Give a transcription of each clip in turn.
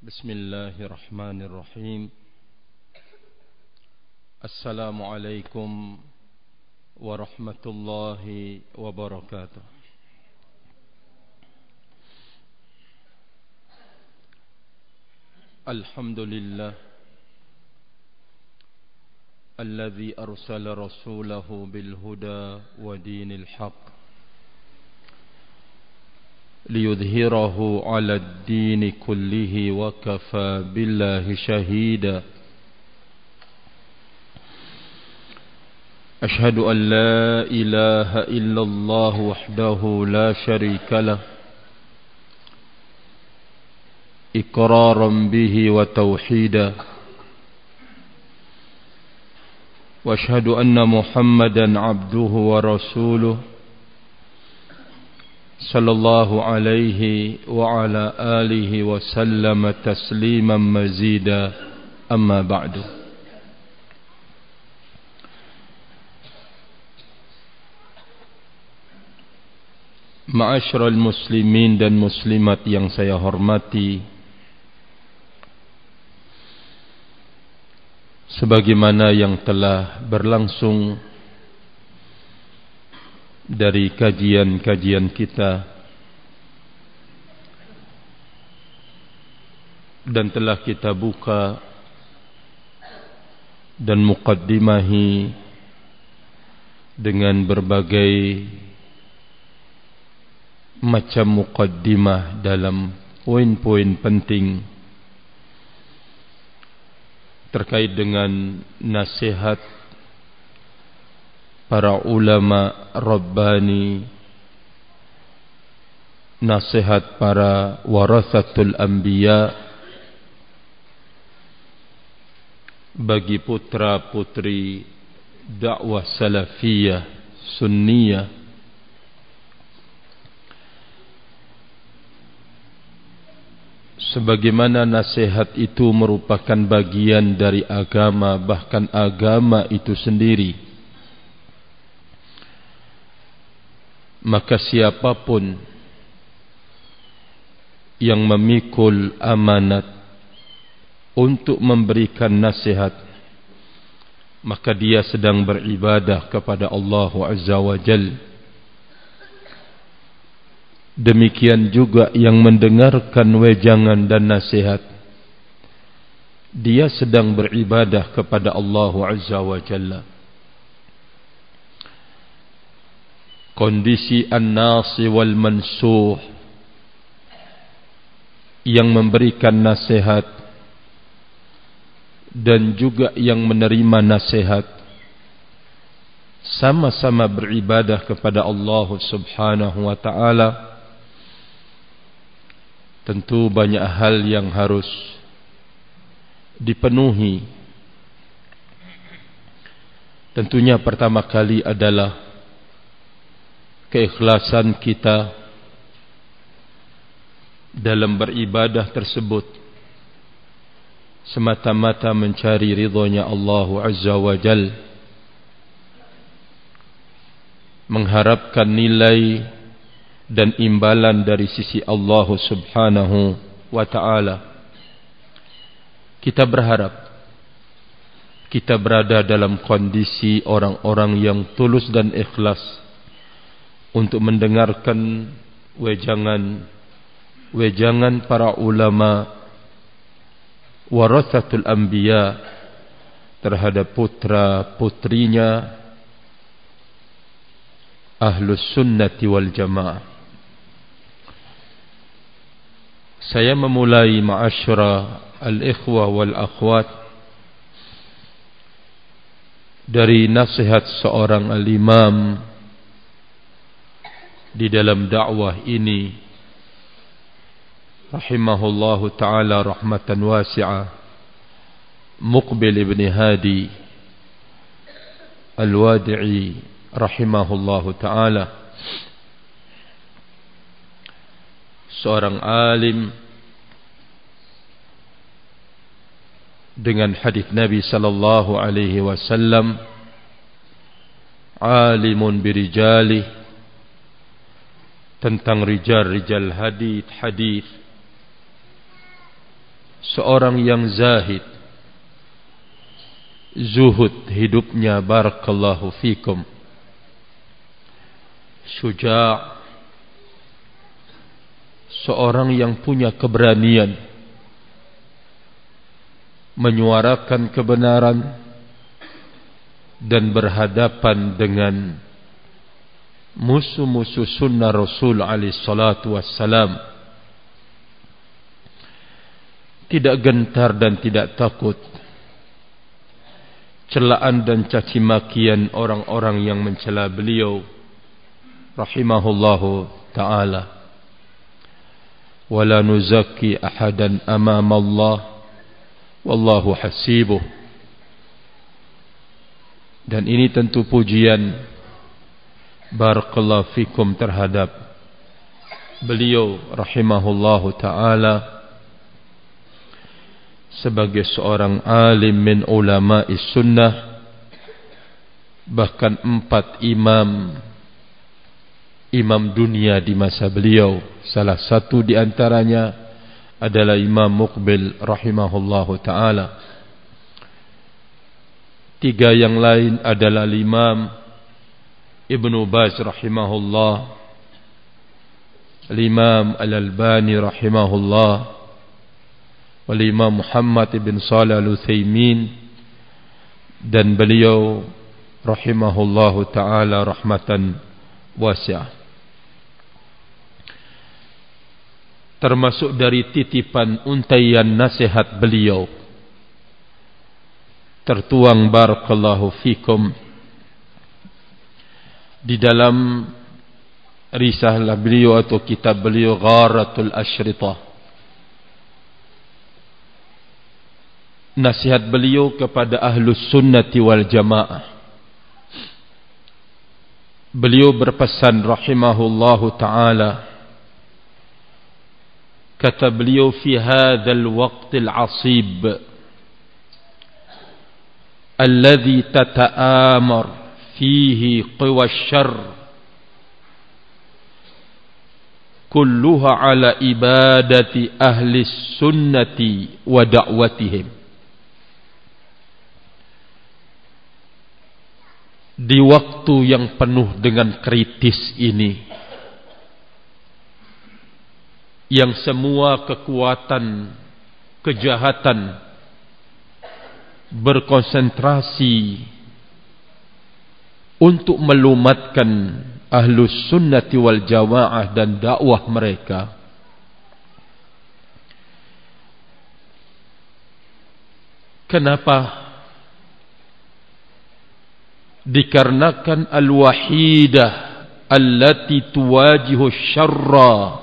بسم الله الرحمن الرحيم. السلام عليكم ورحمة الله وبركاته. الحمد لله الذي أرسل رسوله بالهدى ودين الحق. ليظهره على الدين كله وكفى بالله شهيدا. أشهد أن لا إله إلا الله وحده لا شريك له إقرارا به وتوحيدا. وأشهد أن محمدا عبده ورسوله. صلى الله عليه وعلى آله وسلم تسليما مزيدا أما بعد Ma'asyiral muslimin dan muslimat yang saya hormati Sebagaimana yang telah berlangsung dari kajian-kajian kita. Dan telah kita buka dan mukaddimahi dengan berbagai macam mukaddimah dalam poin-poin penting terkait dengan nasihat para ulama Rabbani nasihat para warasatul anbiya bagi putra putri dakwah salafiyah sunniyah sebagaimana nasihat itu merupakan bagian dari agama bahkan agama itu sendiri maka siapapun yang memikul amanat untuk memberikan nasihat maka dia sedang beribadah kepada Allah Azza wa Jal. Demikian juga yang mendengarkan wejangan dan nasihat dia sedang beribadah kepada Allah Azza wa Jalla kondisi an-nasi wal mansuh yang memberikan nasihat dan juga yang menerima nasihat. Sama-sama beribadah kepada Allah Subhanahu wa taala. Tentu banyak hal yang harus dipenuhi. Tentunya pertama kali adalah keikhlasan kita dalam beribadah tersebut. Semata-mata mencari ridhonya Allah Azza wa Jal. Mengharapkan nilai dan imbalan dari sisi Allah Subhanahu wa taala. Kita berharap kita berada dalam kondisi orang-orang yang tulus dan ikhlas untuk mendengarkan wejangan wejangan para ulama warathatul anbiya terhadap putra putrinya ahlus sunnati wal jamaah. Saya memulai ma'asyara al-ikhwah wal akhwat dari nasihat seorang al-imam di dalam dakwah ini. Rahimahullahu taala rahmatan wasi'ah Muqbil ibn Hadi Al-Wadi'i rahimahullahu taala. Seorang alim dengan hadis Nabi sallallahu alaihi wasallam alimun birijalih tentang rijal-rijal hadith seorang yang zahid. Zuhud hidupnya barakallahu fikum. Syuja' seorang yang punya keberanian. Menyuarakan kebenaran. Dan berhadapan dengan musuh-musuh sunnah Rasul alaihi salatu wassalam. Tidak gentar dan tidak takut. Celaan dan caci makian orang-orang yang mencela beliau. Rahimahullahu taala. Wala nuzakki ahadan amama Allah wallahu hasibuh. Dan ini tentu pujian barakallahu fikum terhadap beliau rahimahullahu taala. Sebagai seorang alim min ulama sunnah bahkan empat imam imam dunia di masa beliau. Salah satu di antaranya adalah Imam Muqbil rahimahullahu taala. Tiga yang lain adalah Imam Ibnu Baz rahimahullah Imam Al-Albani rahimahullah oleh Imam Muhammad bin Salih dan beliau rahimahullahu taala rahmatan wasi'ah. Termasuk dari titipan untaian nasihat beliau. Tertuang barakallahu fikum di dalam risalah beliau atau kitab beliau Gharatul Ashritah nasihat beliau kepada ahlus sunnati wal jamaah. Beliau berpesan rahimahullahu ta'ala kata beliau fi hadzal waqtil asib alladhi tata'amar fihi qiwa syarr kulluha ala ibadati ahli sunnati wa da'watihim di waktu yang penuh dengan kritis ini yang semua kekuatan kejahatan berkonsentrasi untuk melumatkan ahlus sunnati wal jamaah dan dakwah mereka. Kenapa? Dikarenakan al-wahidah allati tuwajihu syarra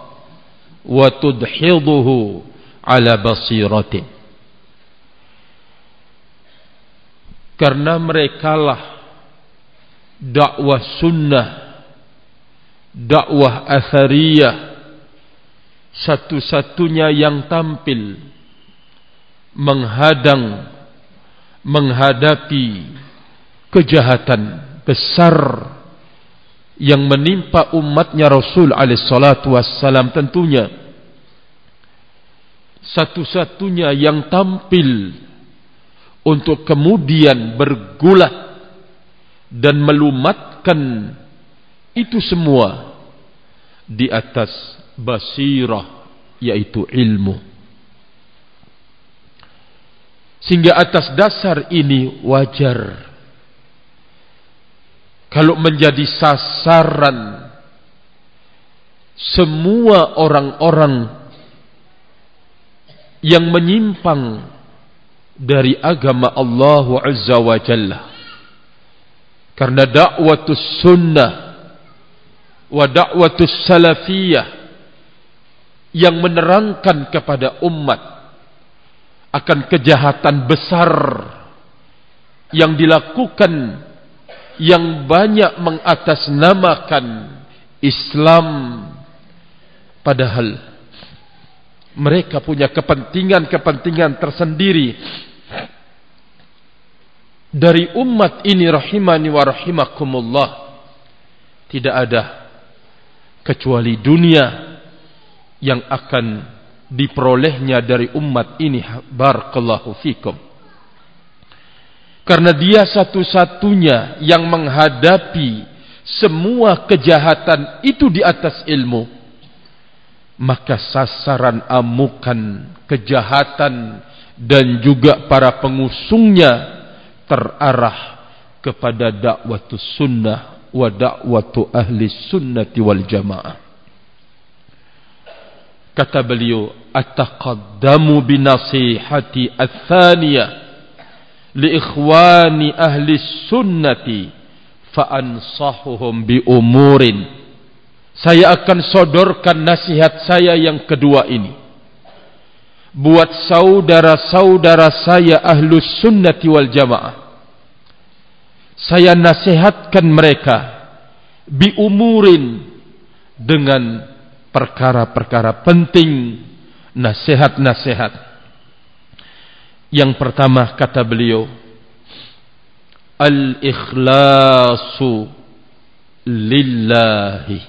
wa tudhiduhu ala basiratin karena merekalah dakwah sunnah dakwah athariyah satu-satunya yang tampil menghadang menghadapi kejahatan besar yang menimpa umatnya Rasul alaihissalatu wassalam tentunya. Satu-satunya yang tampil untuk kemudian bergulat dan melumatkan itu semua di atas basirah yaitu ilmu. Sehingga atas dasar ini wajar. Kalau menjadi sasaran semua orang-orang yang menyimpang dari agama Allah Azza wa Jalla karena dakwatus sunnah wa dakwatus salafiyah yang menerangkan kepada umat akan kejahatan besar yang dilakukan yang banyak mengatasnamakan Islam. Padahal mereka punya kepentingan-kepentingan tersendiri dari umat ini rahimani wa rahimakumullah. Tidak ada kecuali dunia yang akan diperolehnya dari umat ini. Barakallahu fikum. Karena dia satu-satunya yang menghadapi semua kejahatan itu di atas ilmu maka sasaran amukan kejahatan dan juga para pengusungnya terarah kepada dakwah sunnah wa dakwah ahli sunnati wal jamaah. Kata beliau ataqaddamu binasihati ats-tsaniyah li ikhwani ahli sunnati fa ansahuhum bi umurin. Saya akan sodorkan nasihat saya yang kedua ini buat saudara-saudara saya ahlus sunnati wal jamaah. Saya nasihatkan mereka bi umurin dengan perkara-perkara penting nasihat-nasihat. Yang pertama kata beliau Al-ikhlasu lillahi.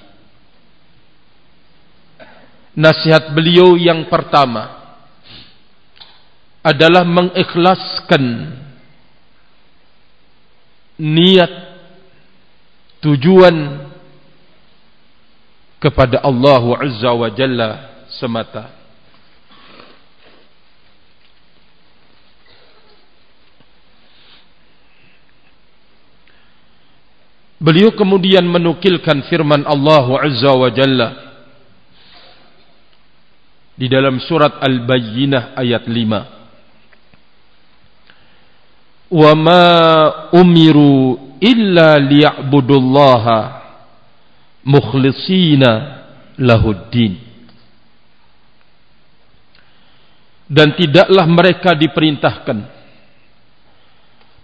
Nasihat beliau yang pertama adalah mengikhlaskan niat tujuan kepada Allah Azza wa Jalla semata. Beliau kemudian menukilkan firman Allah Azza wa Jalla di dalam surat Al-Bayyinah ayat 5. Wa ma umiru illa liya'budullaha mukhlishina lahuddin. Dan tidaklah mereka diperintahkan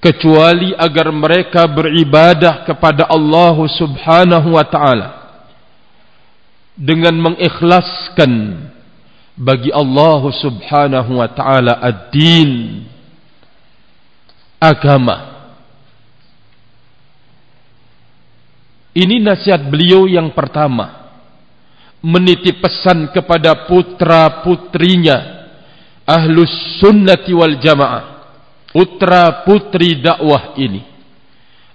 kecuali agar mereka beribadah kepada Allah Subhanahu wa taala dengan mengikhlaskan bagi Allah Subhanahu wa taala ad-din agama. Ini nasihat beliau yang pertama. Menitip pesan kepada putra-putrinya ahlus sunnati wal jamaah putra putri dakwah ini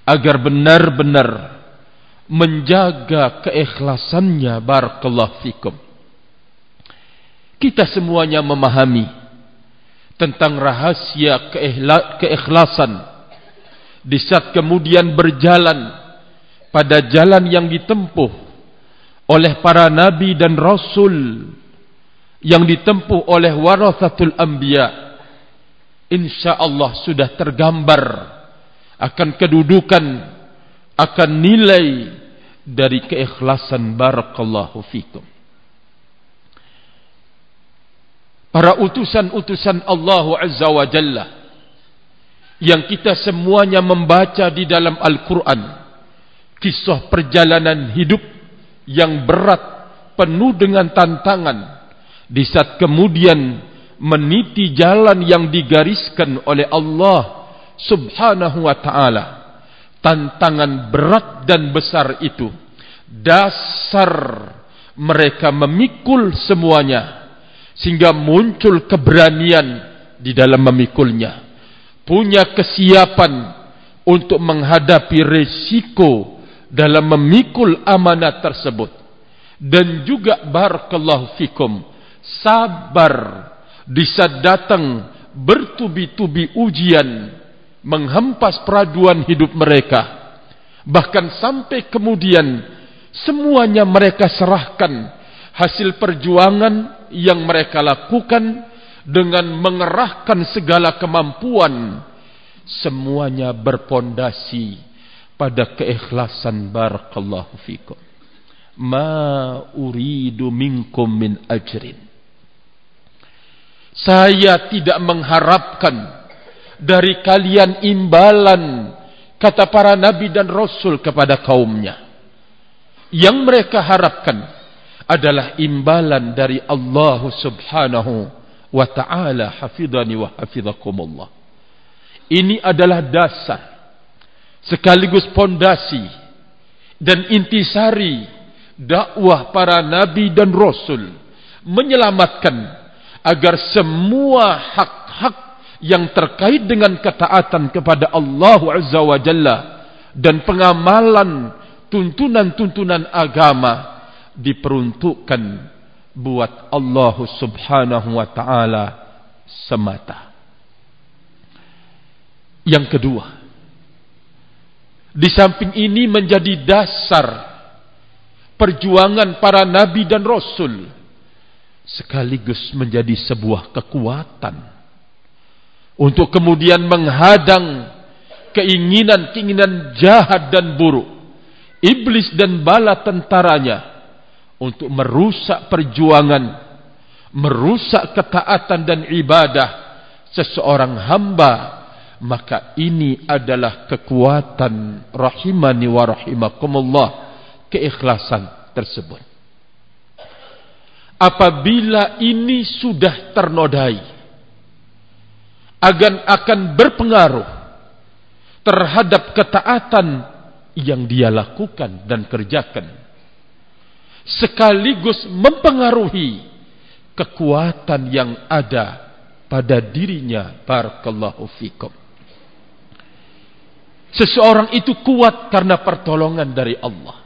agar benar-benar menjaga keikhlasannya. Barakallahu fikum. Kita semuanya memahami tentang rahasia keikhlasan. Di saat kemudian berjalan pada jalan yang ditempuh oleh para nabi dan rasul yang ditempuh oleh warathatul anbiya' insya Allah sudah tergambar akan kedudukan akan nilai dari keikhlasan barakallahu fikum para utusan-utusan Allah Azza wa Jalla yang kita semuanya membaca di dalam Al-Quran. Kisah perjalanan hidup yang berat penuh dengan tantangan. Di saat kemudian meniti jalan yang digariskan oleh Allah Subhanahu wa taala. Tantangan berat dan besar itu. Dasar mereka memikul semuanya sehingga muncul keberanian di dalam memikulnya. Punya kesiapan untuk menghadapi resiko dalam memikul amanat tersebut dan juga barakallahu fikum sabar di saat datang bertubi-tubi ujian menghempas peraduan hidup mereka bahkan sampai kemudian semuanya mereka serahkan hasil perjuangan yang mereka lakukan dengan mengerahkan segala kemampuan semuanya berpondasi pada keikhlasan. Barakallahu fikum. Ma uridu minkum min ajrin. Saya tidak mengharapkan dari kalian imbalan kata para nabi dan rasul kepada kaumnya. Yang mereka harapkan adalah imbalan dari Allah Subhanahu wa taala hafidhani wa hafidhakumullah. Ini adalah dasar sekaligus pondasi dan intisari dakwah para nabi dan rasul menyelamatkan agar semua hak-hak yang terkait dengan ketaatan kepada Allah Azza wa Jalla dan pengamalan tuntunan-tuntunan agama diperuntukkan buat Allah Subhanahu wa taala semata. Yang kedua, di samping ini menjadi dasar perjuangan para nabi dan rasul sekaligus menjadi sebuah kekuatan untuk kemudian menghadang keinginan-keinginan jahat dan buruk iblis dan bala tentaranya untuk merusak perjuangan merusak ketaatan dan ibadah seseorang hamba maka ini adalah kekuatan rahimani wa rahimakumullah keikhlasan tersebut. Apabila ini sudah ternodai akan akan berpengaruh terhadap ketaatan yang dia lakukan dan kerjakan sekaligus mempengaruhi kekuatan yang ada pada dirinya. Barakallahu fikum. Seseorang itu kuat karena pertolongan dari Allah.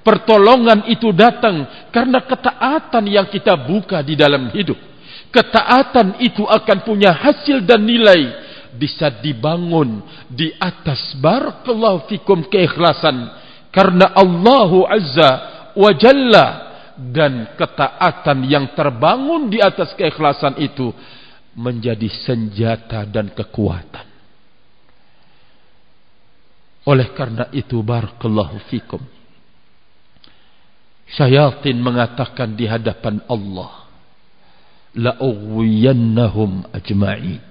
Pertolongan itu datang karena ketaatan yang kita buka di dalam hidup. Ketaatan itu akan punya hasil dan nilai bisa dibangun di atas. Barakallahu fikum keikhlasan. Karena Allah Azza wa Jalla dan ketaatan yang terbangun di atas keikhlasan itu menjadi senjata dan kekuatan. Oleh karena itu barakallahu fikum Syayatin mengatakan di hadapan Allah, la'uwiyannahum ajma'in.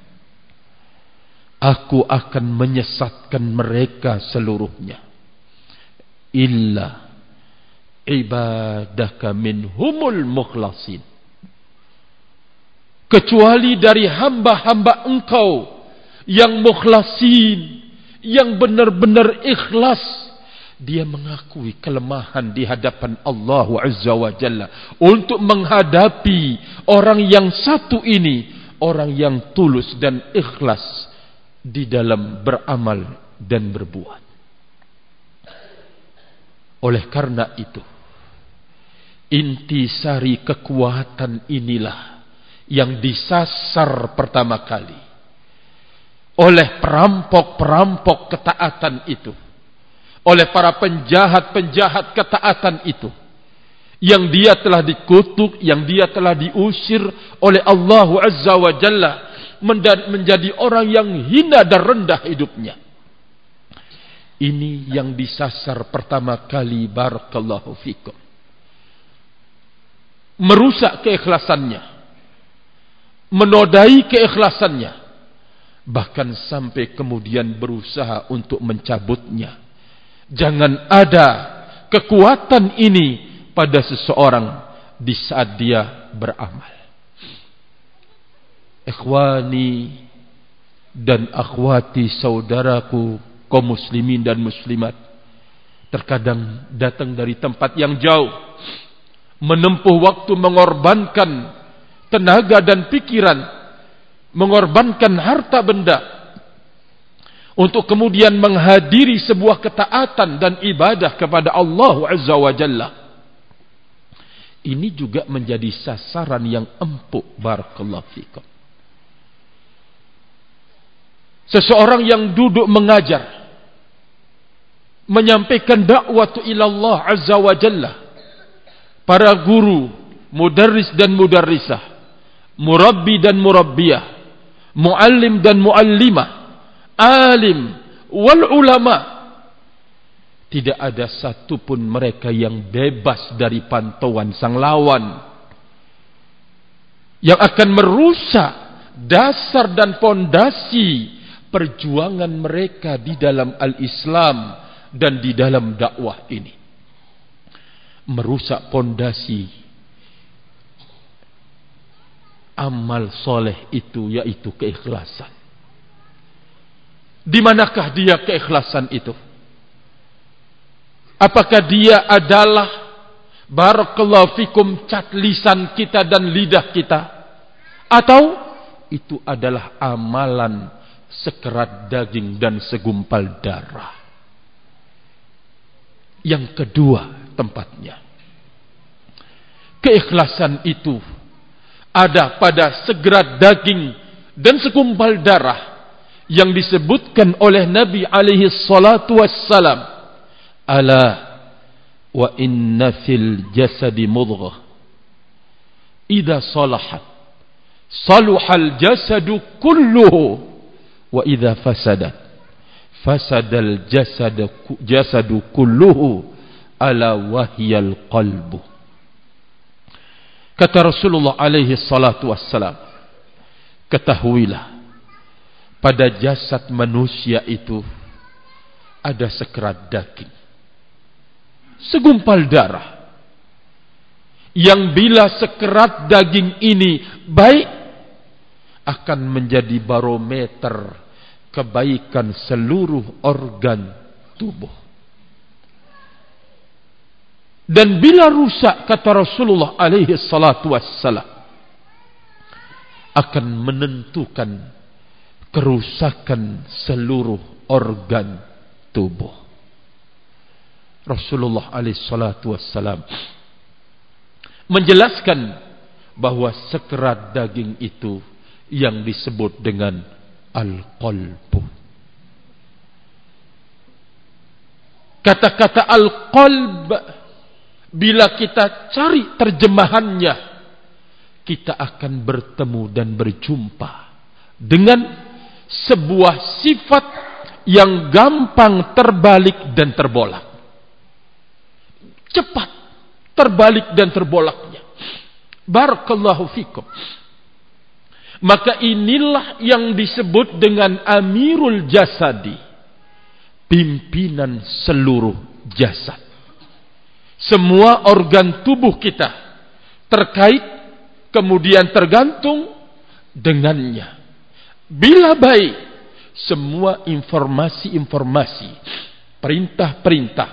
Aku akan menyesatkan mereka seluruhnya. Illa ibadaka minhumul mukhlasin. Kecuali dari hamba-hamba engkau yang mukhlasin, yang benar-benar ikhlas dia mengakui kelemahan di hadapan Allah Azza wa Jalla untuk menghadapi orang yang satu ini, orang yang tulus dan ikhlas di dalam beramal dan berbuat. Oleh karena itu, intisari kekuatan inilah yang disasar pertama kali oleh perampok-perampok ketaatan itu oleh para penjahat-penjahat ketaatan itu yang dia telah dikutuk, yang dia telah diusir oleh Allah Azza wa Jalla menjadi orang yang hina dan rendah hidupnya. Ini yang disasar pertama kali barakallahu fikum. Merusak keikhlasannya. Menodai keikhlasannya. Bahkan sampai kemudian berusaha untuk mencabutnya Jangan ada kekuatan ini pada seseorang di saat dia beramal. Ikhwani dan akhwati saudaraku kaum muslimin dan muslimat terkadang datang dari tempat yang jauh menempuh waktu mengorbankan tenaga dan pikiran mengorbankan harta benda untuk kemudian menghadiri sebuah ketaatan dan ibadah kepada Allah Azza wa Jalla. Ini juga menjadi sasaran yang empuk barakallahu fikum. Seseorang yang duduk mengajar menyampaikan dakwah ila Allah Azza wa Jalla. Para guru, mudarris dan mudarrisah, murabbi dan murabbiyah, muallim dan muallimah alim wal ulama. Tidak ada satupun mereka yang bebas dari pantauan sang lawan yang akan merusak dasar dan pondasi perjuangan mereka di dalam al-Islam dan di dalam dakwah ini merusak pondasi amal soleh itu yaitu keikhlasan di manakah dia keikhlasan itu? Apakah dia adalah barakallahu fikum cat lisan kita dan lidah kita? Atau itu adalah amalan sekerat daging dan segumpal darah. Yang kedua tempatnya. Keikhlasan itu ada pada segerat daging dan segumpal darah yang disebutkan oleh Nabi alaihi salatu wassalam. Ala wa inna fil jasadi mudghah. Idza salahat saluhal jasadu kulluhu wa idza fasadat fasadal jasadu jasadu kulluhu ala wahyal qalbu kata Rasulullah alaihi salatu wassalam ketahuilah pada jasad manusia itu ada sekerat daging segumpal darah yang bila sekerat daging ini baik akan menjadi barometer kebaikan seluruh organ tubuh. Dan bila rusak kata Rasulullah alaihi salatu wassalam akan menentukan kerusakan seluruh organ tubuh. Rasulullah alaihi salatu wassalam menjelaskan bahwa sekerat daging itu yang disebut dengan al-qalbu. Kata-kata al-qalb bila kita cari terjemahannya kita akan bertemu dan berjumpa dengan sebuah sifat yang gampang terbalik dan terbolak. Cepat terbalik dan terbolaknya. Barakallahu fikum. Maka inilah yang disebut dengan amirul jasadi. Pimpinan seluruh jasad. Semua organ tubuh kita terkait kemudian tergantung dengannya. Bila baik, semua informasi-informasi, perintah-perintah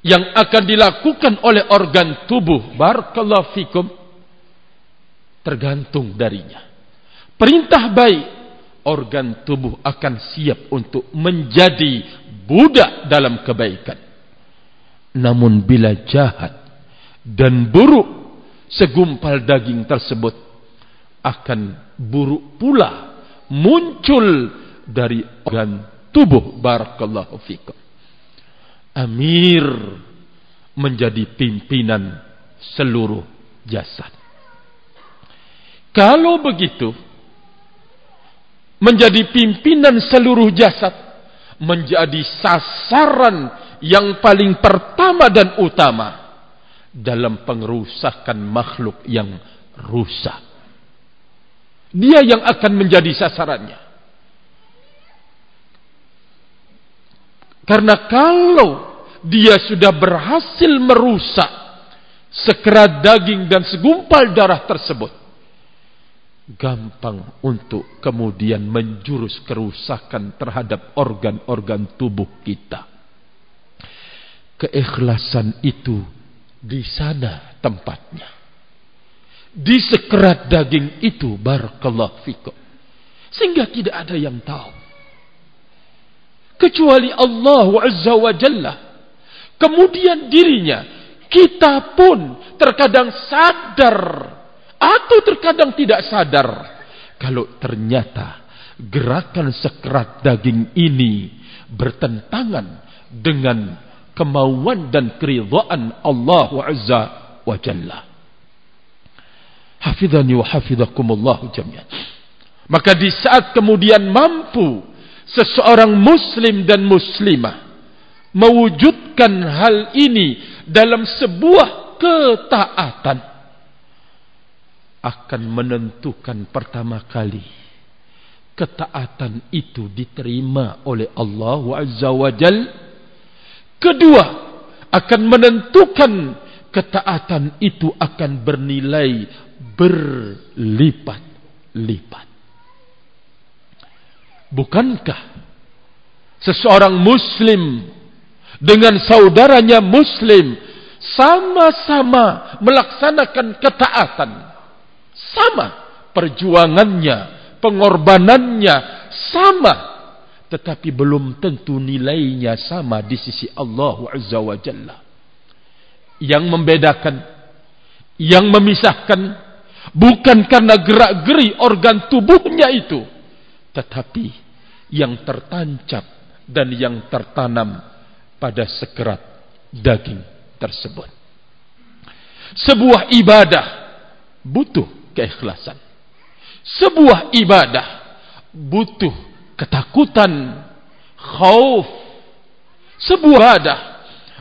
yang akan dilakukan oleh organ tubuh, barakallahu fikum, tergantung darinya. Perintah baik, organ tubuh akan siap untuk menjadi budak dalam kebaikan. Namun bila jahat dan buruk, segumpal daging tersebut akan buruk pula muncul dari organ tubuh. Barakallahu fikum. Amir menjadi pimpinan seluruh jasad. Kalau begitu, menjadi pimpinan seluruh jasad, menjadi sasaran yang paling pertama dan utama dalam pengerusakan makhluk yang rusak. Dia yang akan menjadi sasarannya. Karena kalau dia sudah berhasil merusak sekerat daging dan segumpal darah tersebut, gampang untuk kemudian menjurus kerusakan terhadap organ-organ tubuh kita. Keikhlasan itu di sana tempatnya. Di sekerat daging itu barakallahu fikum. Sehingga tidak ada yang tahu. Kecuali Allah Azza wa Jalla. Kemudian dirinya. Kita pun terkadang sadar atau terkadang tidak sadar kalau ternyata gerakan sekerat daging ini bertentangan dengan kemauan dan keridhaan Allah Azza wa Jalla. Hafidhani wa hafidhakumullah jami'an. Maka di saat kemudian mampu seseorang muslim dan muslimah mewujudkan hal ini dalam sebuah ketaatan akan menentukan pertama kali ketaatan itu diterima oleh Allah Azza wa Jal. Kedua, akan menentukan ketaatan itu akan bernilai berlipat-lipat. Bukankah seseorang muslim dengan saudaranya muslim sama-sama melaksanakan ketaatan Sama perjuangannya, pengorbanannya sama. Tetapi belum tentu nilainya sama di sisi Allah Azza wa Jalla. Yang membedakan, yang memisahkan, bukan karena gerak-geri organ tubuhnya itu. Tetapi yang tertancap dan yang tertanam pada sekerat daging tersebut. Sebuah ibadah butuh keikhlasan. Sebuah ibadah butuh ketakutan, khauf. Sebuah ibadah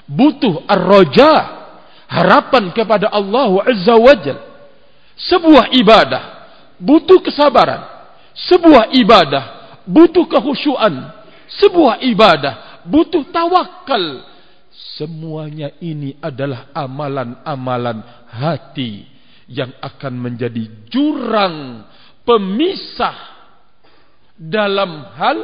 butuh ar-raja, harapan kepada Allah Azza wa Jal. Sebuah ibadah butuh kesabaran. Sebuah ibadah butuh kehusuan. Sebuah ibadah butuh tawakal. Semuanya ini adalah amalan-amalan hati yang akan menjadi jurang pemisah dalam hal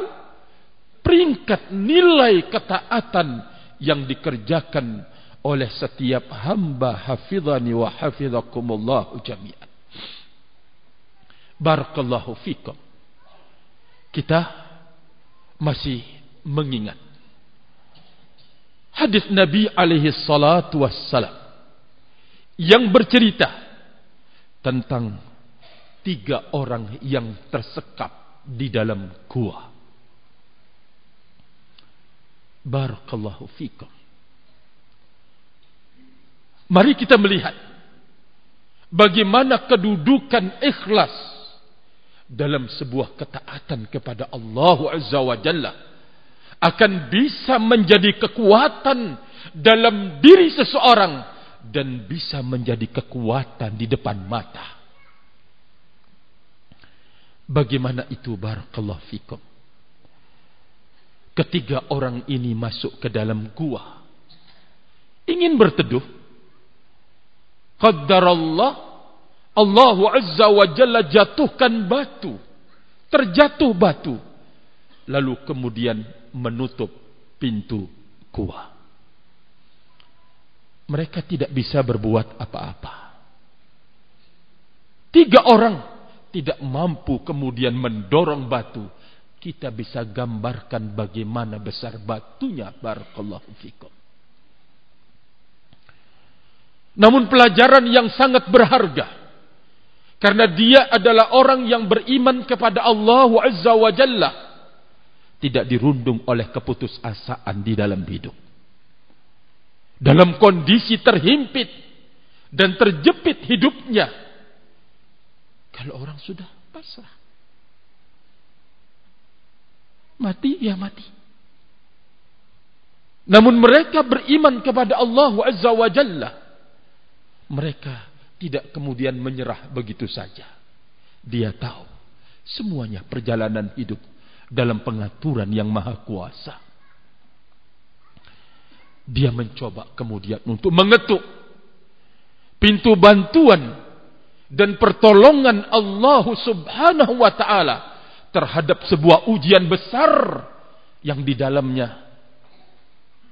peringkat nilai ketaatan yang dikerjakan oleh setiap hamba hafizani wa hafizakumullah jami'an. Barakallahu fikum. Kita masih mengingat hadis Nabi alaihi salatu wassalam yang bercerita tentang tiga orang yang tersekap di dalam gua. Barakallahu fikum. Mari kita melihat bagaimana kedudukan ikhlas dalam sebuah ketaatan kepada Allah Azza wa Jalla akan bisa menjadi kekuatan dalam diri seseorang dan bisa menjadi kekuatan di depan mata. Bagaimana itu barakallahu fikum? Ketiga orang ini masuk ke dalam gua. Ingin berteduh. Qaddarallah Allah Azza wa Jalla jatuhkan batu. Terjatuh batu. Lalu kemudian menutup pintu gua. Mereka tidak bisa berbuat apa-apa. Tiga orang tidak mampu kemudian mendorong batu, kita bisa gambarkan bagaimana besar batunya barakallahu fikum. Namun pelajaran yang sangat berharga karena dia adalah orang yang beriman kepada Allah Azza wa Jalla tidak dirundung oleh keputusasaan di dalam hidup. Dalam kondisi terhimpit dan terjepit hidupnya, kalau orang sudah pasrah. Mati ya mati. Namun mereka beriman kepada Allah Azza wa Jalla. Mereka tidak kemudian menyerah begitu saja. Dia tahu semuanya perjalanan hidup dalam pengaturan yang maha kuasa. Dia mencoba kemudian untuk mengetuk pintu bantuan dan pertolongan Allah Subhanahu wa taala terhadap sebuah ujian besar yang di dalamnya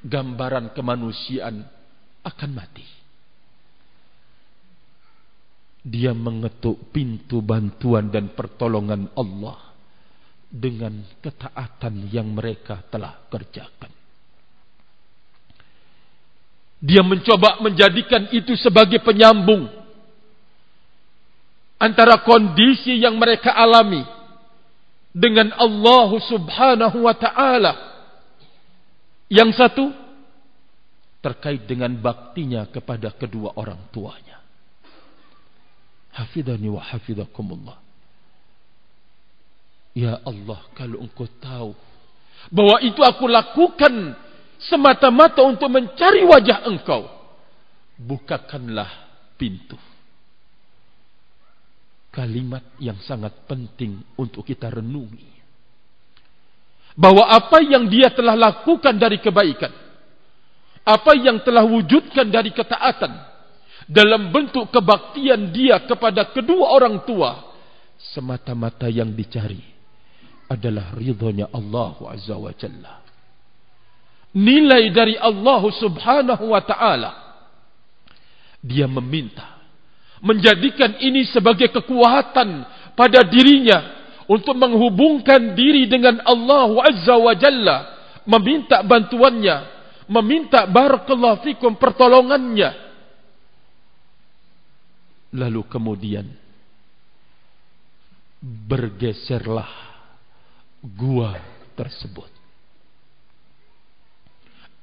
gambaran kemanusiaan akan mati. Dia mengetuk pintu bantuan dan pertolongan Allah dengan ketaatan yang mereka telah kerjakan. Dia mencoba menjadikan itu sebagai penyambung antara kondisi yang mereka alami dengan Allah Subhanahu wa taala. Yang satu terkait dengan baktinya kepada kedua orang tuanya. Hafidhani wa hafidhakumullah. Ya Allah, kalau engkau tahu bahwa itu aku lakukan semata-mata untuk mencari wajah engkau, bukakanlah pintu kalimat yang sangat penting untuk kita renungi. Bahwa apa yang dia telah lakukan dari kebaikan, apa yang telah wujudkan dari ketaatan, dalam bentuk kebaktian dia kepada kedua orang tua, semata-mata yang dicari adalah ridhonya Allah Azza wa Jalla. Nilai dari Allah Subhanahu wa Ta'ala. Dia meminta menjadikan ini sebagai kekuatan pada dirinya untuk menghubungkan diri dengan Allah Azza wa Jalla, meminta bantuannya, meminta barakallahu fikum pertolongannya. Lalu kemudian bergeserlah gua tersebut.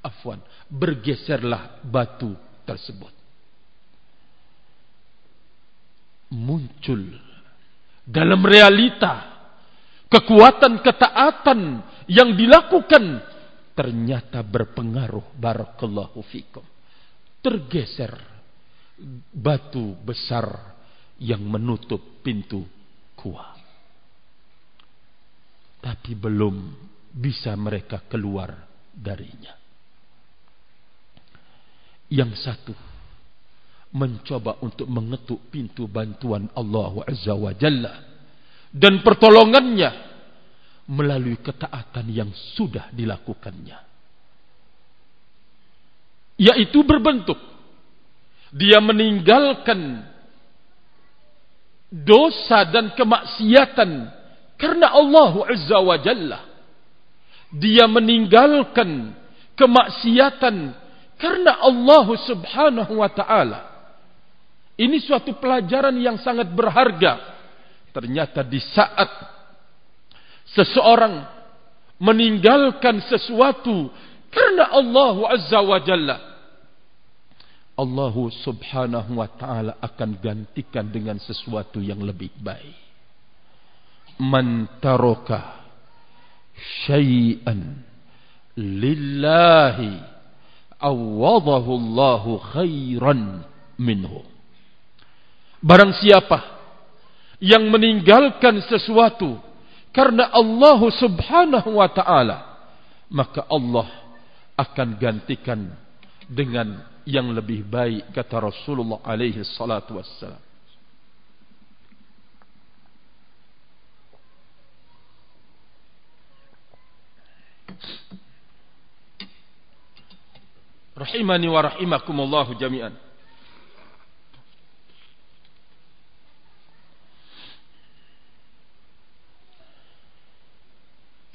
Afwan, bergeserlah batu tersebut. Muncul dalam realita kekuatan ketaatan yang dilakukan ternyata berpengaruh barakallahu fikum. Tergeser batu besar yang menutup pintu gua. Tapi belum bisa mereka keluar darinya. Yang satu mencoba untuk mengetuk pintu bantuan Allah Azza wa Jalla dan pertolongannya melalui ketaatan yang sudah dilakukannya. Yaitu berbentuk dia meninggalkan dosa dan kemaksiatan karena Allah Azza wa Jalla. Dia meninggalkan kemaksiatan karena Allah Subhanahu wa taala. Ini suatu pelajaran yang sangat berharga Ternyata di saat seseorang meninggalkan sesuatu karena Allah Azza wa Jalla Allah Subhanahu wa taala akan gantikan dengan sesuatu yang lebih baik. Man taraka syai'an lillahi awadahu Allahu khairan minhu. Barang siapa yang meninggalkan sesuatu karena Allah Subhanahu wa taala maka Allah akan gantikan dengan yang lebih baik kata Rasulullah alaihi salatu wassalam. Rahimani wa rahimakumullah jami'an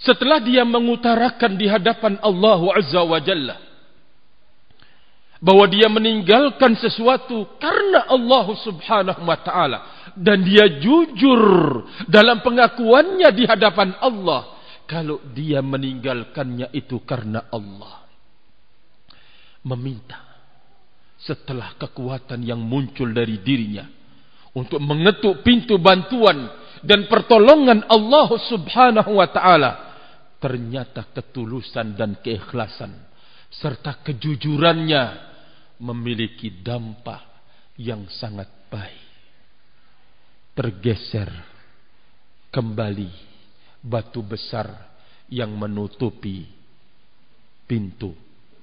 Setelah dia mengutarakan di hadapan Allah Azza wa Jalla bahwa dia meninggalkan sesuatu karena Allah Subhanahu wa taala dan dia jujur dalam pengakuannya di hadapan Allah kalau dia meninggalkannya itu karena Allah meminta setelah kekuatan yang muncul dari dirinya untuk mengetuk pintu bantuan dan pertolongan Allah Subhanahu wa taala ternyata ketulusan dan keikhlasan serta kejujurannya memiliki dampak yang sangat baik. Tergeser kembali batu besar yang menutupi pintu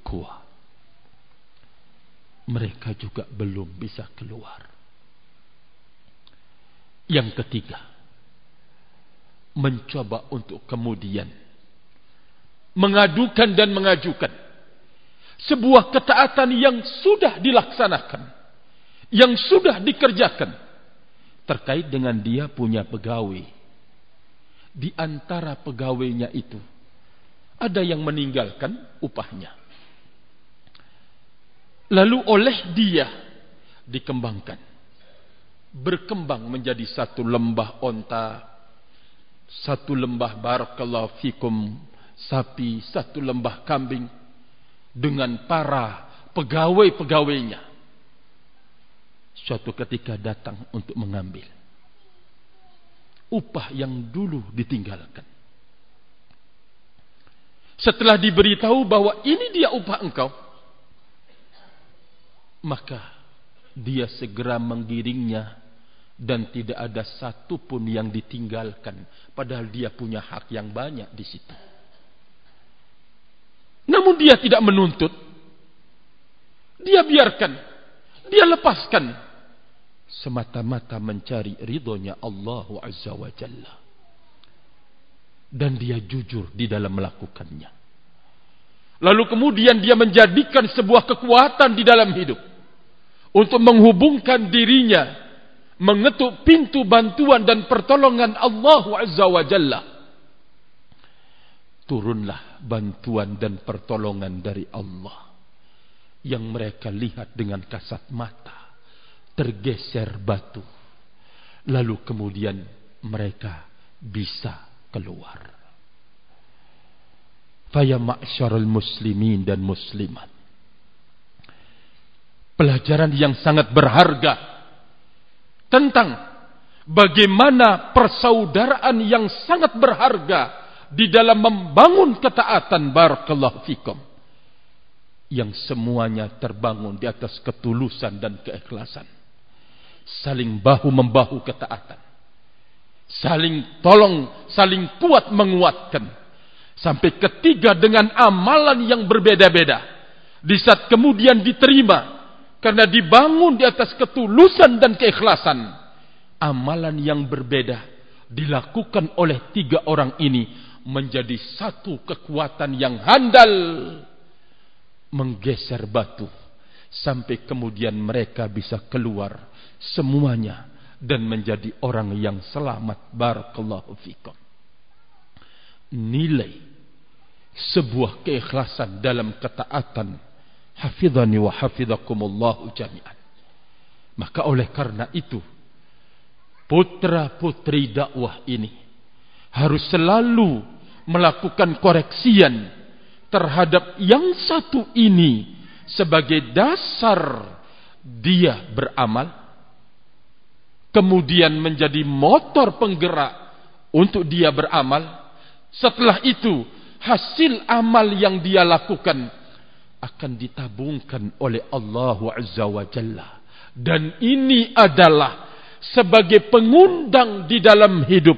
gua. Mereka juga belum bisa keluar. Yang ketiga, mencoba untuk kemudian mengadukan dan mengajukan sebuah ketaatan yang sudah dilaksanakan, yang sudah dikerjakan terkait dengan dia punya pegawai. Di antara pegawainya itu ada yang meninggalkan upahnya. Lalu oleh dia dikembangkan. Berkembang menjadi satu lembah onta. Satu lembah barakallahu fikum sapi, satu lembah kambing dengan para pegawai-pegawainya. Suatu ketika datang untuk mengambil upah yang dulu ditinggalkan. Setelah diberitahu bahwa ini dia upah engkau, maka dia segera menggiringnya dan tidak ada satupun yang ditinggalkan, padahal dia punya hak yang banyak di situ. Namun dia tidak menuntut. Dia biarkan. Dia lepaskan. Semata-mata mencari ridhonya Allah Azza wa Jalla. Dan dia jujur di dalam melakukannya. Lalu kemudian dia menjadikan sebuah kekuatan di dalam hidup. Untuk menghubungkan dirinya mengetuk pintu bantuan dan pertolongan Allah Azza wa Jalla. Turunlah bantuan dan pertolongan dari Allah yang mereka lihat dengan kasat mata tergeser batu. Lalu kemudian mereka bisa keluar. Faya ma'syarul muslimin dan muslimat. Pelajaran yang sangat berharga tentang bagaimana persaudaraan yang sangat berharga di dalam membangun ketaatan barakallahu fikum yang semuanya terbangun di atas ketulusan dan keikhlasan. Saling bahu membahu ketaatan. Saling tolong saling kuat menguatkan. Sampai ketiga dengan amalan yang berbeda-beda. Di saat kemudian diterima karena dibangun di atas ketulusan dan keikhlasan amalan yang berbeda dilakukan oleh tiga orang ini menjadi satu kekuatan yang handal. Menggeser batu sampai kemudian mereka bisa keluar semuanya dan menjadi orang yang selamat. Barakallahu fikum. Nilai sebuah keikhlasan dalam ketaatan. Hafizani wa hafizakumullah jami'an. Maka oleh karena itu putra putri dakwah ini harus selalu melakukan koreksian terhadap yang satu ini sebagai dasar dia beramal kemudian menjadi motor penggerak untuk dia beramal. Setelah itu hasil amal yang dia lakukan akan ditabungkan oleh Allah Azza wa Jalla. Dan ini adalah sebagai pengundang di dalam hidup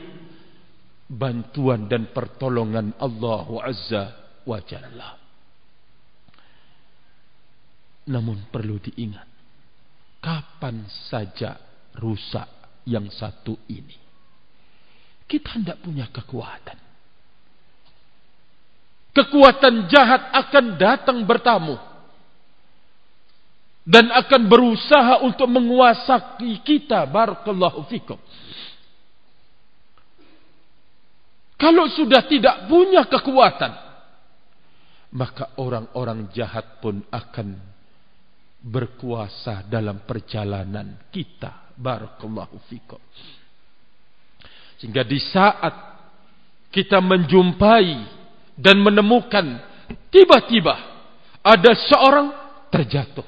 bantuan dan pertolongan Allah Azza wa Jalla. Namun perlu diingat, kapan saja rusak yang satu ini. Kita tidak punya kekuatan. Kekuatan jahat akan datang bertamu. Dan akan berusaha untuk menguasai kita. Barakallahu fikum. Kalau sudah tidak punya kekuatan, maka orang-orang jahat pun akan berkuasa dalam perjalanan kita. Barakallahu fikum. Sehingga di saat kita menjumpai dan menemukan tiba-tiba ada seorang terjatuh,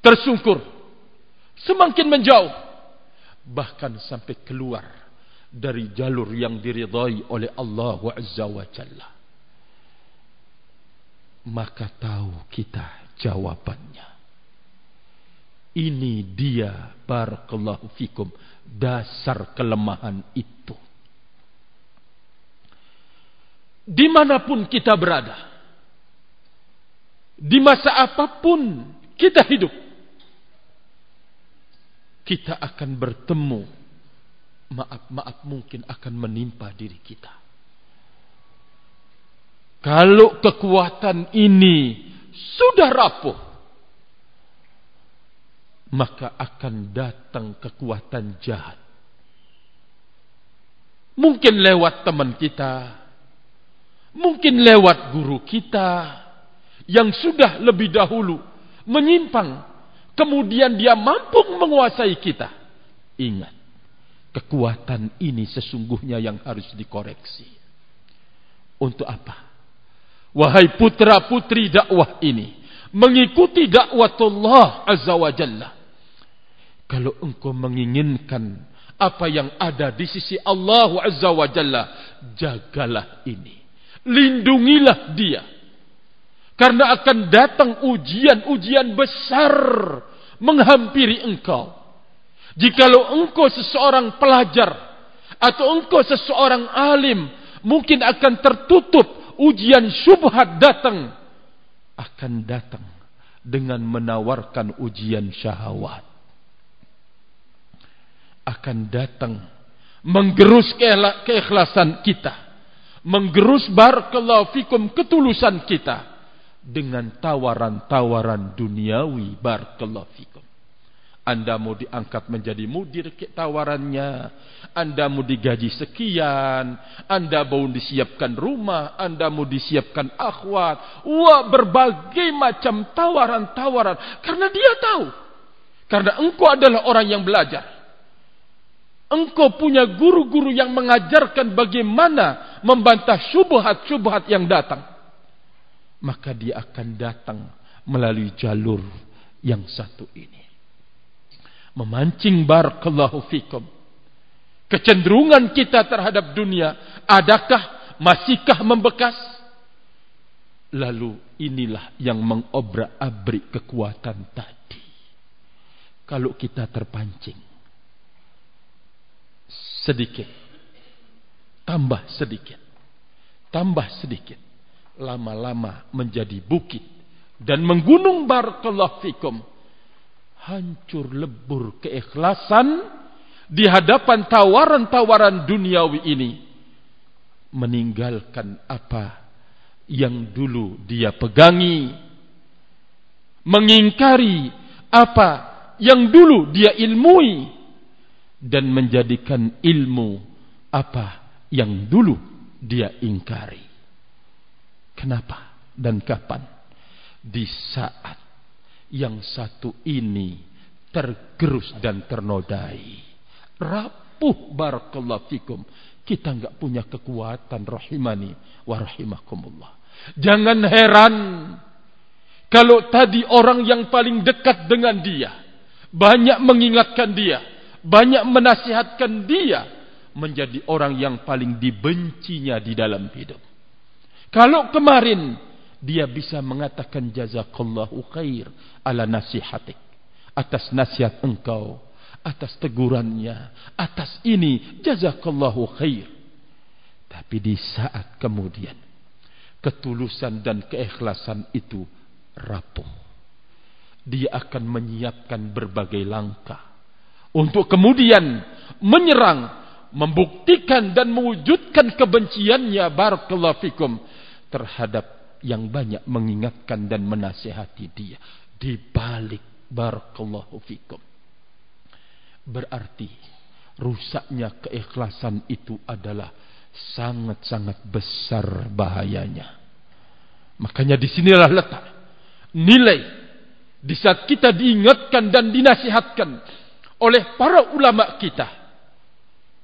tersungkur, semakin menjauh, bahkan sampai keluar dari jalur yang diridai oleh Allah Azza wa Jalla. Maka tahu kita jawabannya. Ini dia barakallahu fikum dasar kelemahan itu. Di mana pun kita berada, di masa apa pun kita hidup, kita akan bertemu maaf-maaf mungkin akan menimpa diri kita. Kalau kekuatan ini sudah rapuh, maka akan datang kekuatan jahat. Mungkin lewat teman kita, mungkin lewat guru kita yang sudah lebih dahulu menyimpang, kemudian dia mampu menguasai kita. Ingat, Kekuatan ini sesungguhnya yang harus dikoreksi. Untuk apa? Wahai putra-putri dakwah ini, mengikuti dakwatullah azza wa jalla. Kalau engkau menginginkan apa yang ada di sisi Allah azza wa jalla, jagalah ini. Lindungilah dia. Karena akan datang ujian-ujian besar menghampiri engkau. Jikalau engkau seseorang pelajar atau engkau seseorang alim, mungkin akan tertutup ujian syubhat datang. Akan datang dengan menawarkan ujian syahwat. Akan datang menggerus keikhlasan kita. Menggerus barakallahu fikum ketulusan kita. Dengan tawaran-tawaran duniawi barakallahu fikum Anda mau diangkat menjadi mudir tawarannya. Anda mau digaji sekian. Anda mau disiapkan rumah. Anda mau disiapkan akhwat. Wah berbagai macam tawaran-tawaran. Karena dia tahu. Karena engkau adalah orang yang belajar. Engkau punya guru-guru yang mengajarkan bagaimana membantah syubhat-syubhat yang datang. Maka dia akan datang melalui jalur yang satu ini memancing barakallahu fikum. Kecenderungan kita terhadap dunia adakah masihkah membekas? Lalu inilah yang mengobrak-abrik kekuatan tadi. Kalau kita terpancing sedikit tambah sedikit tambah sedikit lama-lama menjadi bukit dan menggunung barakallahu fikum hancur lebur keikhlasan di hadapan tawaran-tawaran duniawi ini. Meninggalkan apa yang dulu dia pegangi. Mengingkari apa yang dulu dia ilmui. Dan menjadikan ilmu apa yang dulu dia ingkari. Kenapa dan kapan? Di saat yang satu ini tergerus dan ternodai. Rapuh barakallahu fikum. Kita enggak punya kekuatan rahimani wa rahimakumullah. Jangan heran kalau tadi orang yang paling dekat dengan dia banyak mengingatkan dia, banyak menasihatkan dia menjadi orang yang paling dibencinya di dalam hidup. Kalau kemarin dia bisa mengatakan jazakallahu khair ala nasihatik. Atas nasihat engkau atas tegurannya atas ini jazakallahu khair. Tapi di saat kemudian ketulusan dan keikhlasan itu rapuh. Dia akan menyiapkan berbagai langkah untuk kemudian menyerang membuktikan dan mewujudkan kebenciannya barakallahu fikum terhadap yang banyak mengingatkan dan menasihati dia. Di balik barakallahu fikum. Berarti rusaknya keikhlasan itu adalah sangat-sangat besar bahayanya. Makanya di sinilah letak nilai di saat kita diingatkan dan dinasihatkan oleh para ulama kita.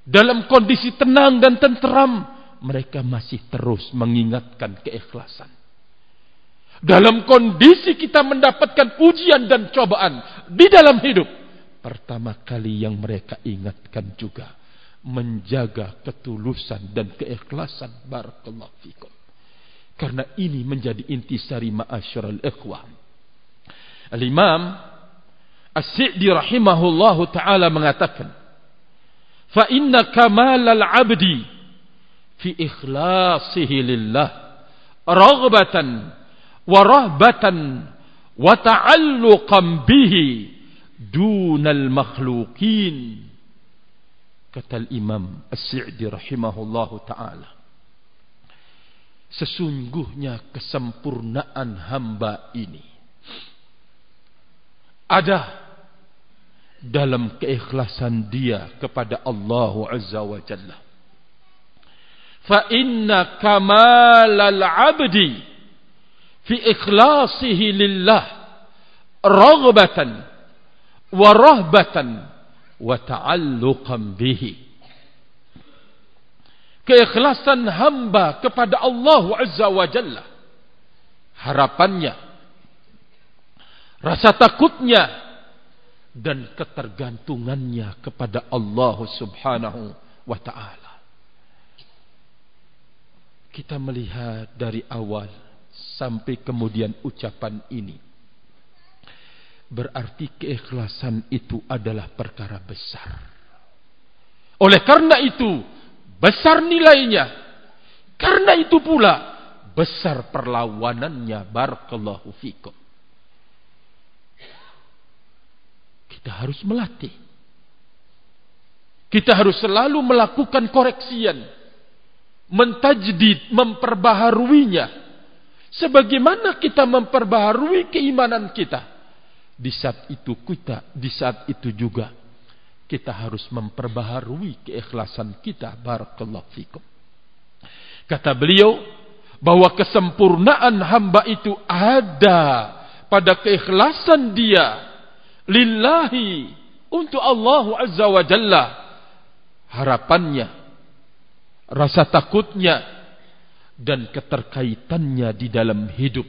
Dalam kondisi tenang dan tenteram mereka masih terus mengingatkan keikhlasan dalam kondisi kita mendapatkan ujian dan cobaan di dalam hidup. Pertama kali yang mereka ingatkan juga menjaga ketulusan dan keikhlasan barakallahu fikum. Karena ini menjadi intisari ma'asyiral ikhwan. Al-Imam As-Si'di rahimahullahu taala mengatakan, "Fa inna kamalal 'abdi fi ikhlasihi lillah raghbatan warahbatan wa ta'alluqan bihi dunal makhluqin kata Imam As-Sa'di rahimahullahu taala sesungguhnya kesempurnaan hamba ini ada dalam keikhlasan dia kepada Allah Azza wa Jalla. Fa inna kamalal 'abdi fi ikhlasihi lillah raghbatan wa rahbatan wa ta'alluqan bihi keikhlasan hamba kepada Allah Azza wa Jalla. Harapannya rasa takutnya dan ketergantungannya kepada Allah Subhanahu wa taala. Kita melihat dari awal sampai kemudian ucapan ini. Berarti keikhlasan itu adalah perkara besar. Oleh karena itu, besar nilainya. Karena itu pula, besar perlawanannya. Barakallahu fikum. Kita harus melatih. Kita harus selalu melakukan koreksian. Mentajdid, memperbaharuinya Sebagaimana kita memperbaharui keimanan kita. di saat itu kita, di saat itu juga kita harus memperbaharui keikhlasan kita. Barakallahu fikum. Kata beliau bahwa kesempurnaan hamba itu ada pada keikhlasan dia lillahi untuk Allah Azza wa Jalla harapannya rasa takutnya dan keterkaitannya di dalam hidup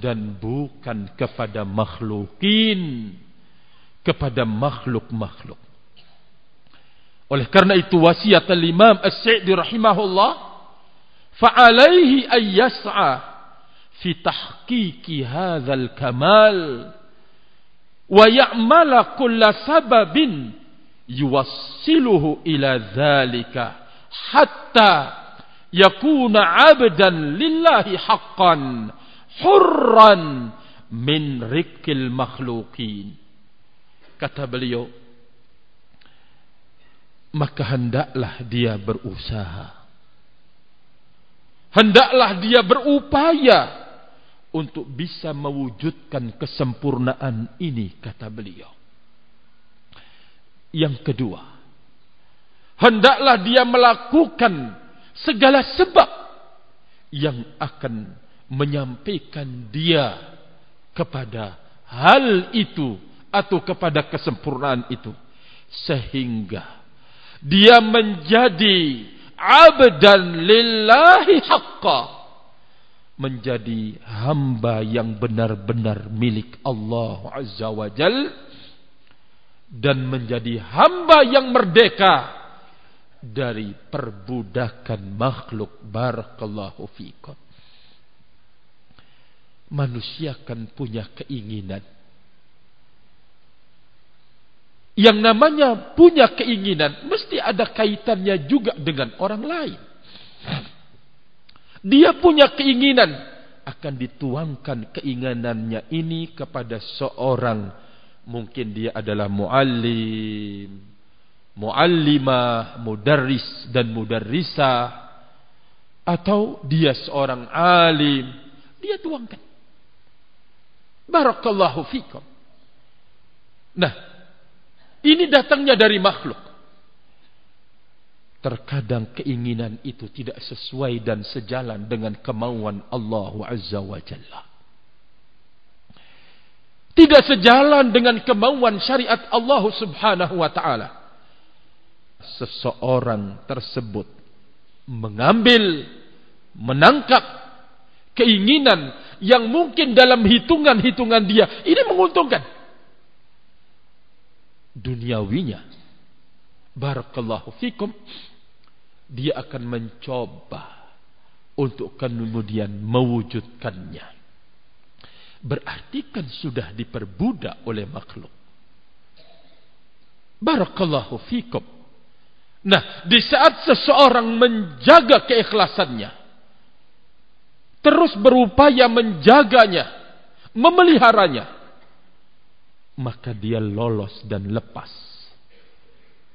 dan bukan kepada makhlukin kepada makhluk-makhluk. Oleh karena itu wasiat al-Imam As-Sa'di rahimahullah fa'alaihi ay yas'a fi tahqiqi hadzal kamal wa ya'mala kulla sababin yuwassiluhu ila dzalika hatta yakuna 'abdan lillahi haqqan hurran min rikil makhluqin kata beliau maka hendaklah dia berusaha hendaklah dia berupaya untuk bisa mewujudkan kesempurnaan ini kata beliau. Yang kedua, hendaklah dia melakukan segala sebab yang akan menyampaikan dia kepada hal itu atau kepada kesempurnaan itu. Sehingga dia menjadi abdan lillahi haqqan menjadi hamba yang benar-benar milik Allah Azza wa dan menjadi hamba yang merdeka dari perbudakan makhluk barakallahu fikum manusia kan punya keinginan. Yang namanya punya keinginan mesti ada kaitannya juga dengan orang lain. Dia punya keinginan akan dituangkan keinginannya ini kepada seorang. Mungkin dia adalah muallim, muallimah, mudarris dan mudarrisah atau dia seorang alim, dia tuangkan. Barakallahu fikum. Nah, ini datangnya dari makhluk. Terkadang keinginan itu tidak sesuai dan sejalan dengan kemauan Allah Azza wa Jalla. Tidak sejalan dengan kemauan syariat Allah Subhanahu wa taala. Seseorang tersebut mengambil menangkap keinginan yang mungkin dalam hitungan-hitungan dia ini menguntungkan duniawinya. Barakallahu fikum dia akan mencoba untuk kemudian mewujudkannya. Berarti kan sudah diperbudak oleh makhluk. Barakallahu fikum. Nah, di saat seseorang menjaga keikhlasannya, terus berupaya menjaganya, memeliharanya, maka dia lolos dan lepas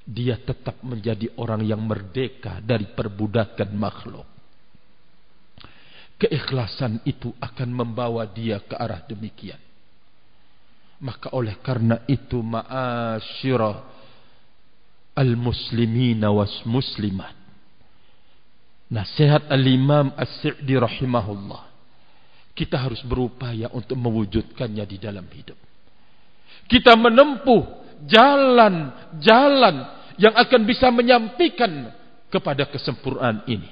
dia tetap menjadi orang yang merdeka dari perbudakan makhluk. Keikhlasan itu akan membawa dia ke arah demikian. Maka oleh karena itu ma'asyira al-muslimina was muslimat. Nasihat al-imam as-si'di rahimahullah. Kita harus berupaya untuk mewujudkannya di dalam hidup. Kita menempuh jalan-jalan yang akan bisa menyampaikan kepada kesempurnaan ini.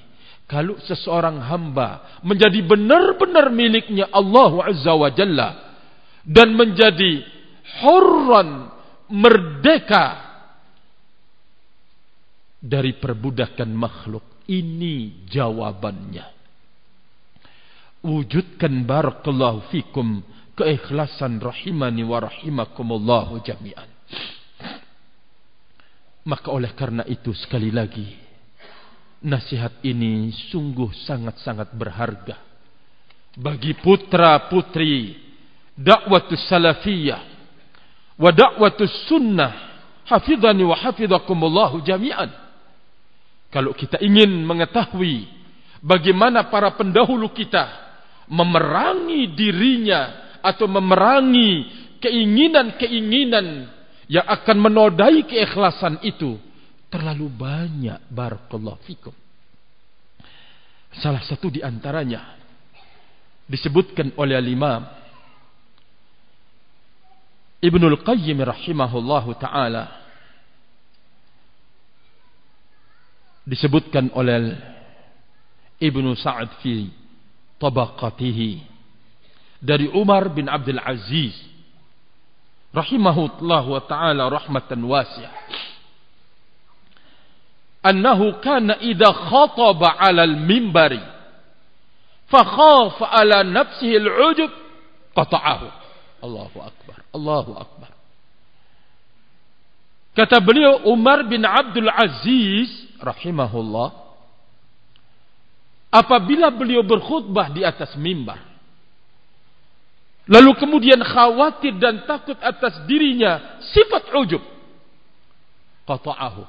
Kalau seseorang hamba menjadi benar-benar miliknya Allah Azza wa Jalla dan menjadi hurran merdeka dari perbudakan makhluk. Ini jawabannya. Wujudkan barakallahu fikum keikhlasan rahimani wa rahimakumullahu jami'an. Maka oleh karena itu sekali lagi nasihat ini sungguh sangat-sangat berharga bagi putra-putri dakwatus salafiyah wa dakwatus sunnah hafidhani wa hafidhakumullah jami'an. Kalau kita ingin mengetahui bagaimana para pendahulu kita memerangi dirinya atau memerangi keinginan-keinginan yang akan menodai keikhlasan itu terlalu banyak barakallahu fikum. Salah satu di antaranya disebutkan oleh Imam Ibnul Qayyim rahimahullahu taala disebutkan oleh Ibnu Sa'ad fi tabaqatihi dari Umar bin Abdul Aziz rahimahullah wa taala rahmatan wasi'ah. Annahu kana idza khataba 'ala al-minbari fa khafa 'ala nafsihi al-'ujub qata'ahu. Allahu akbar Allahu akbar. Kata beliau Umar bin Abdul Aziz rahimahullah apabila beliau berkhutbah di atas mimbar Lalu kemudian khawatir dan takut atas dirinya sifat ujub. Qata'ahu.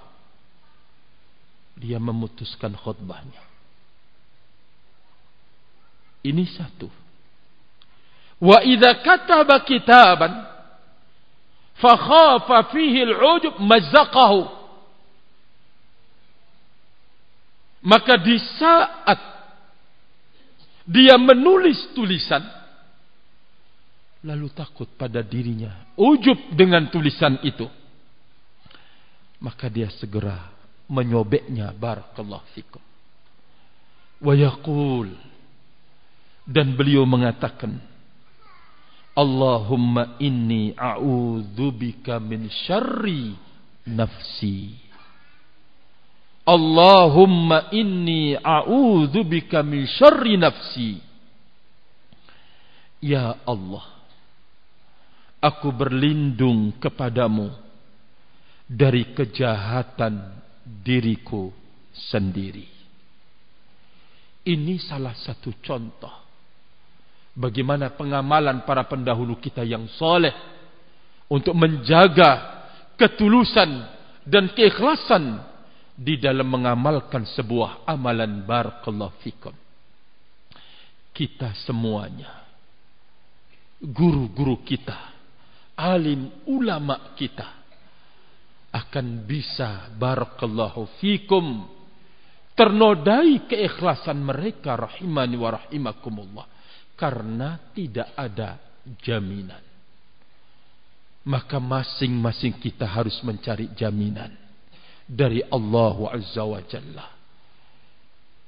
Dia memutuskan khutbahnya. Ini satu. Wa idza kataba kitaban fa khafa fihi al-ujub mazzaqahu. Maka di saat dia menulis tulisan lalu takut pada dirinya, ujub dengan tulisan itu, maka dia segera menyobeknya barakallahu fikum. Wa yaqul dan beliau mengatakan Allahumma inni a'udzubika min syarri nafsi. Allahumma inni a'udzubika min syarri nafsi. Ya Allah, Aku berlindung kepadamu dari kejahatan diriku sendiri. Ini salah satu contoh bagaimana pengamalan para pendahulu kita yang soleh untuk menjaga ketulusan dan keikhlasan di dalam mengamalkan sebuah amalan barakallahu fikum. Kita semuanya, guru-guru kita, alim ulama kita akan bisa barakallahu fikum ternodai keikhlasan mereka rahimani wa rahimakumullah karena tidak ada jaminan maka masing-masing kita harus mencari jaminan dari Allah Azza wa Jalla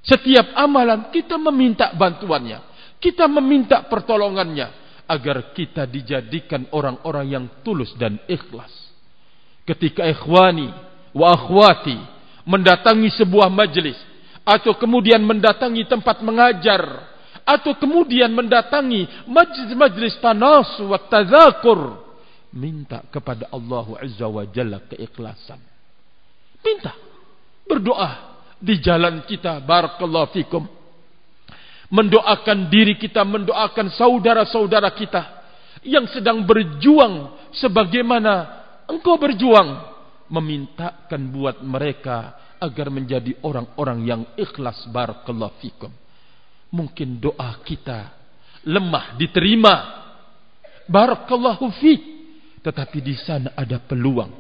setiap amalan kita meminta bantuannya kita meminta pertolongannya agar kita dijadikan orang-orang yang tulus dan ikhlas. Ketika ikhwani wa akhwati mendatangi sebuah majlis atau kemudian mendatangi tempat mengajar atau kemudian mendatangi majlis-majlis tanas wa tazakur minta kepada Allah Azza wa Jalla keikhlasan. Minta. Berdoa di jalan kita. Barakallahu fikum. Mendoakan diri kita, mendoakan saudara-saudara kita yang sedang berjuang sebagaimana engkau berjuang. Memintakan buat mereka agar menjadi orang-orang yang ikhlas. Barakallahu fikum. Mungkin doa kita lemah diterima. Barakallahu fik. Tetapi di sana ada peluang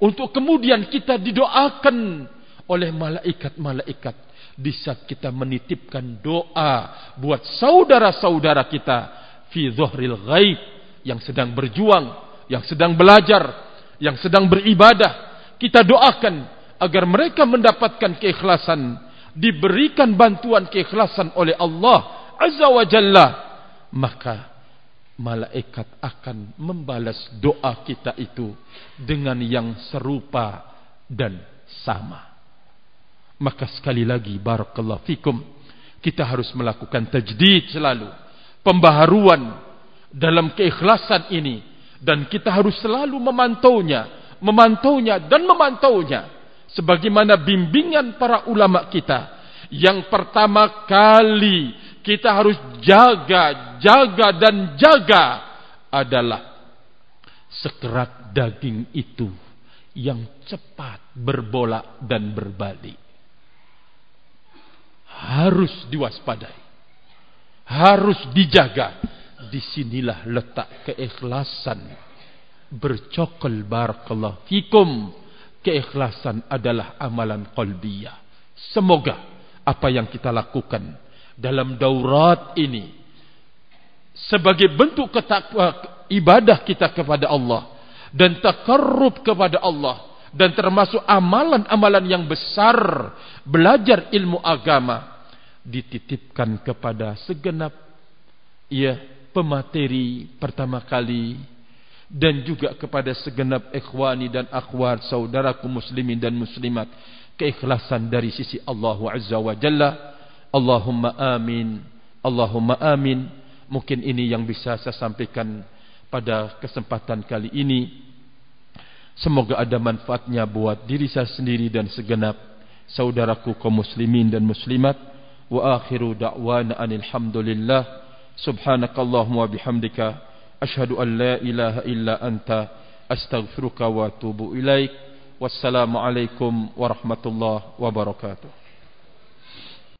untuk kemudian kita didoakan oleh malaikat-malaikat. Di saat kita menitipkan doa buat saudara-saudara kita fi dhuhril ghaib yang sedang berjuang, yang sedang belajar, yang sedang beribadah, kita doakan agar mereka mendapatkan keikhlasan, diberikan bantuan keikhlasan oleh Allah Azza wa Jalla, maka malaikat akan membalas doa kita itu dengan yang serupa dan sama. Maka sekali lagi barakallahu fikum kita harus melakukan tajdid selalu, pembaharuan dalam keikhlasan ini dan kita harus selalu memantaunya, memantaunya dan memantaunya sebagaimana bimbingan para ulama kita. Yang pertama kali kita harus jaga, jaga dan jaga adalah sekerat daging itu yang cepat berbolak dan berbalik. Harus diwaspadai, harus dijaga. Di sinilah letak keikhlasan. Bercokol barakallahu fikum. Keikhlasan adalah amalan qalbiyah. Semoga apa yang kita lakukan dalam daurat ini. Sebagai bentuk ketakwa ibadah kita kepada Allah. Dan takarrub kepada Allah. Dan termasuk amalan-amalan yang besar. Belajar ilmu agama. Dititipkan kepada segenap ya pemateri pertama kali. Dan juga kepada segenap ikhwani dan akhwat saudaraku muslimin dan muslimat. Keikhlasan dari sisi Allah Azza wa Jalla Allahumma amin. Allahumma amin. Mungkin ini yang bisa saya sampaikan pada kesempatan kali ini. Semoga ada manfaatnya buat diri saya sendiri dan segenap saudaraku kaum muslimin dan muslimat. Wa akhiru da'wana alhamdulillah subhanakallahumma bihamdika. Asyhadu an la ilaha illa anta. Astaghfiruka wa atubu ilaik. Wassalamu alaikum warahmatullahi wabarakatuh